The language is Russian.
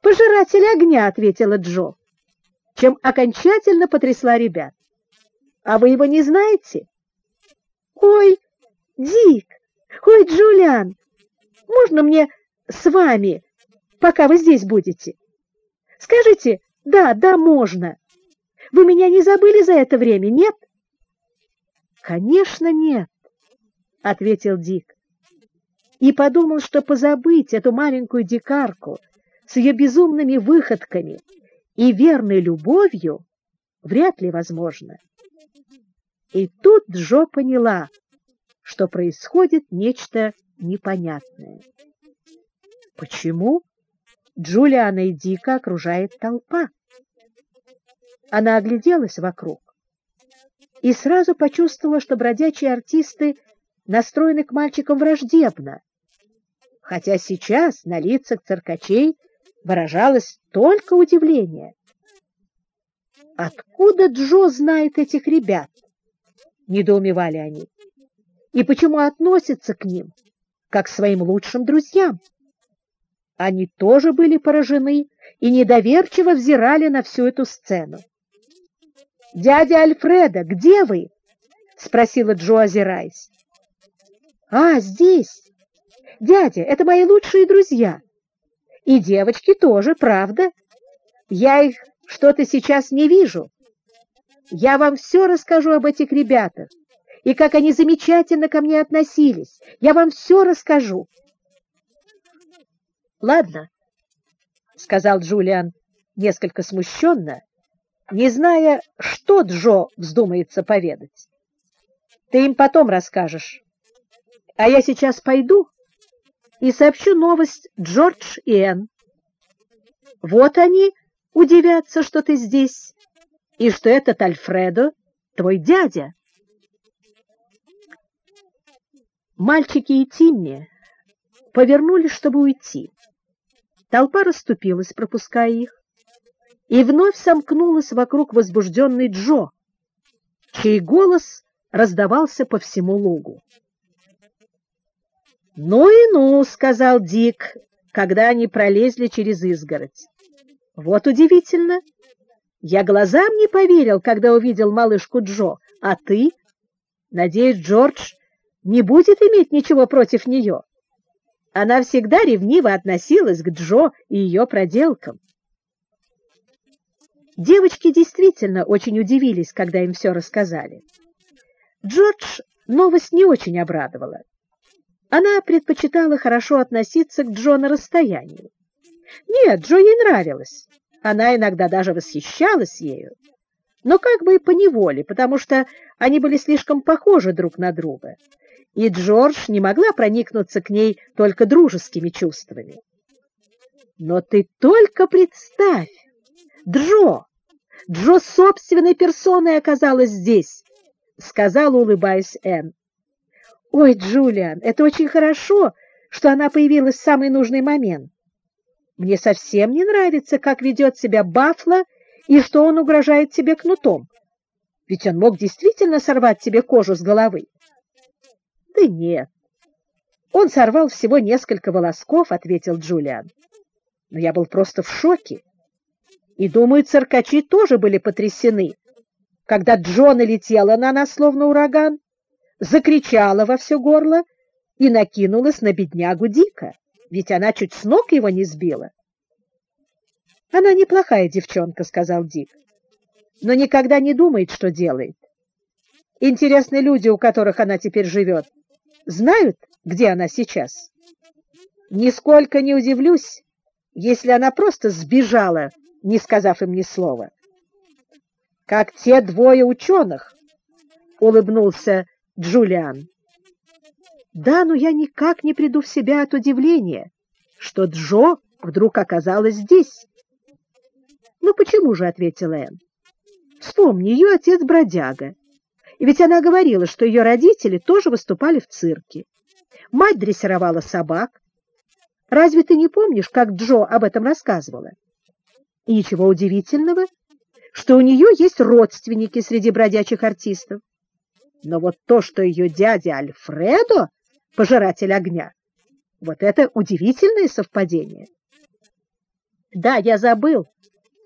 «Пожиратель огня», — ответила Джо, чем окончательно потрясла ребят. «А вы его не знаете?» «Ой, Дик! Ой, Джулиан! Можно мне с вами, пока вы здесь будете? Скажите, да, да, можно. Вы меня не забыли за это время, нет?» «Конечно, нет», — ответил Дик. И подумал, что позабыть эту маленькую дикарку с ее безумными выходками и верной любовью вряд ли возможно. И тут Джо поняла, что происходит нечто непонятное. Почему Джулиана и Дика окружает толпа? Она огляделась вокруг и сразу почувствовала, что бродячие артисты настроены к мальчикам враждебно, хотя сейчас на лицах циркачей выражалось только удивление. «Откуда Джо знает этих ребят?» — недоумевали они. «И почему относится к ним, как к своим лучшим друзьям?» Они тоже были поражены и недоверчиво взирали на всю эту сцену. «Дядя Альфреда, где вы?» — спросила Джо, озираясь. «А, здесь! Дядя, это мои лучшие друзья. И девочки тоже, правда? Я их что-то сейчас не вижу. Я вам все расскажу об этих ребятах и как они замечательно ко мне относились. Я вам все расскажу». «Ладно», — сказал Джулиан несколько смущенно, не зная, что Джо вздумается поведать. Ты им потом расскажешь. А я сейчас пойду и сообщу новость Джордж и Энн. Вот они удивятся, что ты здесь, и что этот Альфредо твой дядя. Мальчики и Тимми повернулись, чтобы уйти. Толпа расступилась, пропуская их и вновь сомкнулась вокруг возбужденной Джо, чей голос раздавался по всему лугу. «Ну и ну», — сказал Дик, когда они пролезли через изгородь. «Вот удивительно. Я глазам не поверил, когда увидел малышку Джо. А ты? Надеюсь, Джордж не будет иметь ничего против нее. Она всегда ревниво относилась к Джо и ее проделкам. Девочки действительно очень удивились, когда им все рассказали. Джордж новость не очень обрадовала. Она предпочитала хорошо относиться к Джо на расстоянии. Нет, Джо ей нравилась. Она иногда даже восхищалась ею. Но как бы и поневоле, потому что они были слишком похожи друг на друга. И Джордж не могла проникнуться к ней только дружескими чувствами. Но ты только представь! Джо, Джо собственной персоной оказалась здесь, — сказала, улыбаясь Энн. — Ой, Джулиан, это очень хорошо, что она появилась в самый нужный момент. Мне совсем не нравится, как ведет себя Баффло и что он угрожает тебе кнутом. Ведь он мог действительно сорвать тебе кожу с головы. — Да нет. Он сорвал всего несколько волосков, — ответил Джулиан. Но я был просто в шоке. И, думаю, циркачи тоже были потрясены, когда Джона летела на нас, словно ураган, закричала во все горло и накинулась на беднягу Дика, ведь она чуть с ног его не сбила. «Она неплохая девчонка», — сказал Дик, — «но никогда не думает, что делает. Интересны люди, у которых она теперь живет, знают, где она сейчас. Нисколько не удивлюсь, если она просто сбежала не сказав им ни слова. «Как те двое ученых!» — улыбнулся Джулиан. «Да, но я никак не приду в себя от удивления, что Джо вдруг оказалась здесь». «Ну почему же?» — ответила Энн. «Вспомни, ее отец бродяга. И ведь она говорила, что ее родители тоже выступали в цирке. Мать дрессировала собак. Разве ты не помнишь, как Джо об этом рассказывала?» И ничего удивительного, что у нее есть родственники среди бродячих артистов. Но вот то, что ее дядя Альфредо — пожиратель огня, вот это удивительное совпадение. Да, я забыл.